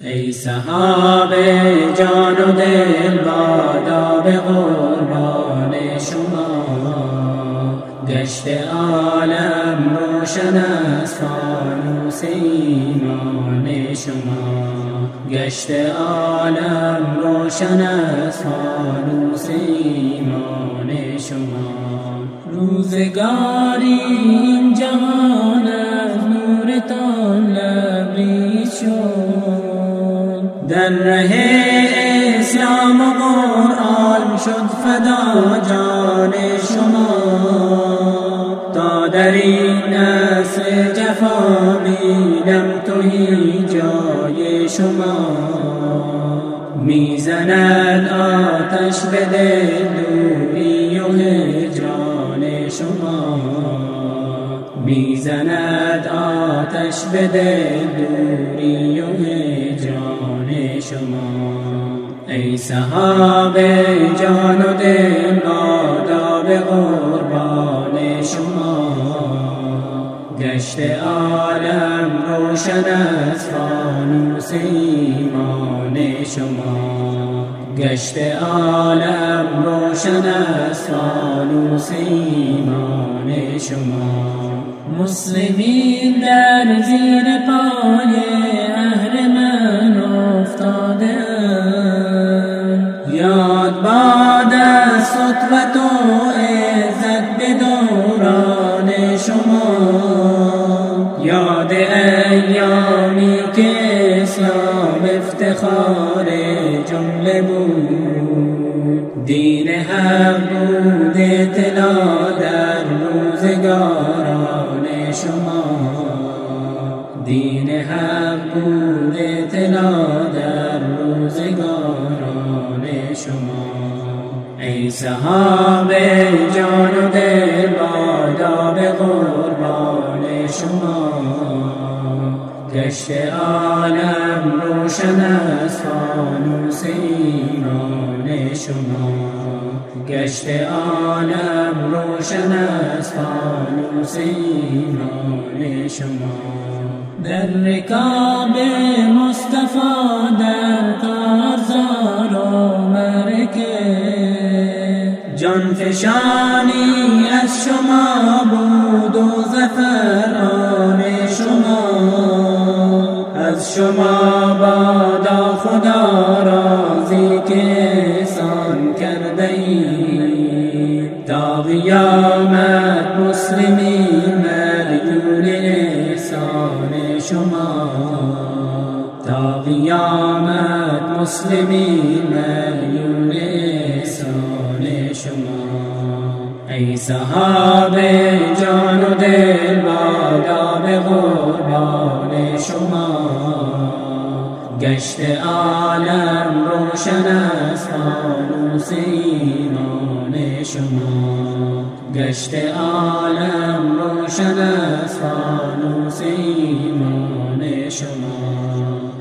ای صحاب جان و دل بادا به قربان شما. گشت عالم روشن از فانوس ایمان شما. گشت عالم روشن از فانوس ایمان شما. روزگاری ره اسلام و قرآن شد فدا جان شما. تا در این عصر جفا بینم توهی جای شما. می‌زند آتش به دل دوری و هجران شما. می‌زند آتش به دل صحاب جان و دل به قربان شما. گشت عالم روشن از فانوس ایمان شما. گشت عالم روشن از فانوس ایمان شما. مسلمین در زیر پای شما. یاد ایامی که اسلام افتخار جمله بود. دین حق بود اطلاع در روزگاران شما. دین حق بود اطلاع در روزگاران ای صحاب جان و دل بادا به قربان شما. گشت عالم روشن از فانوس ایمان شما. گشت عالم روشن از فانوس ایمان شما. در رکاب مصطفی در جان فشانی از شما بود و زفر آن شما. از شما بادا خدا رازی که احسان کرده ای. تا قیامت مسلمین مدیون احسان شما. تا قیامت مسلمین مدیون احسان شما. ای صحاب جان و دل بادا به قربان شما. گشت عالم روشن از فانوس ایمان شما. گشت عالم روشن از فانوس ایمان